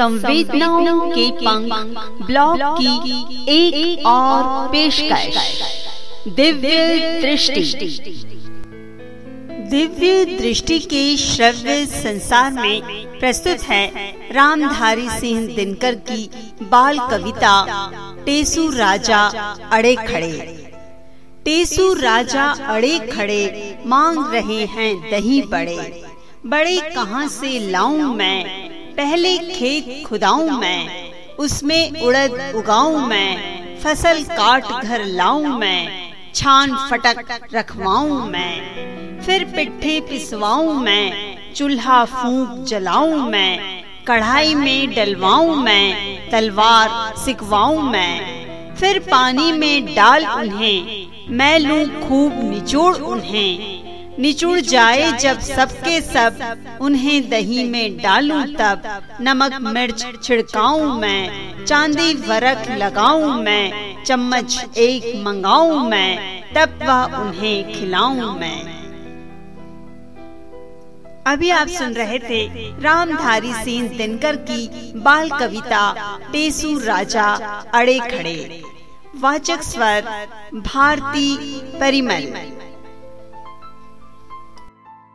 संवेदनाओं के पंख ब्लॉग की एक, एक और पेशकश। दिव्य दृष्टि। दिव्य दृष्टि के श्रव्य संसार में प्रस्तुत है रामधारी सिंह दिनकर की बाल कविता टेसु राजा अड़े खड़े। टेसु राजा अड़े खड़े मांग रहे हैं दही बड़े। बड़े कहाँ से लाऊं मैं पहले खेत खुदाऊं मैं उसमें उड़द उगाऊं मैं फ़सल काट घर लाऊं मैं छान फटक रखवाऊं मैं फिर पिट्ठे पिसवाऊं मैं चूल्हा फूंक जलाऊं मैं कढ़ाई में डलवाऊं मैं तलवार सिकवाऊं मैं फिर पानी में डाल उन्हें मैं लूँ खूब निचोड़ उन्हें निचुड़ जाए जब सबके सब उन्हें दही में डालूं तब नमक मिर्च छिड़काऊं मैं चांदी वरक लगाऊँ मैं चम्मच एक मंगाऊं मैं तब वह उन्हें खिलाऊं मैं। अभी आप सुन रहे थे रामधारी सिंह दिनकर की बाल कविता टेसू राजा अड़े खड़े। वाचक स्वर भारती परिमल।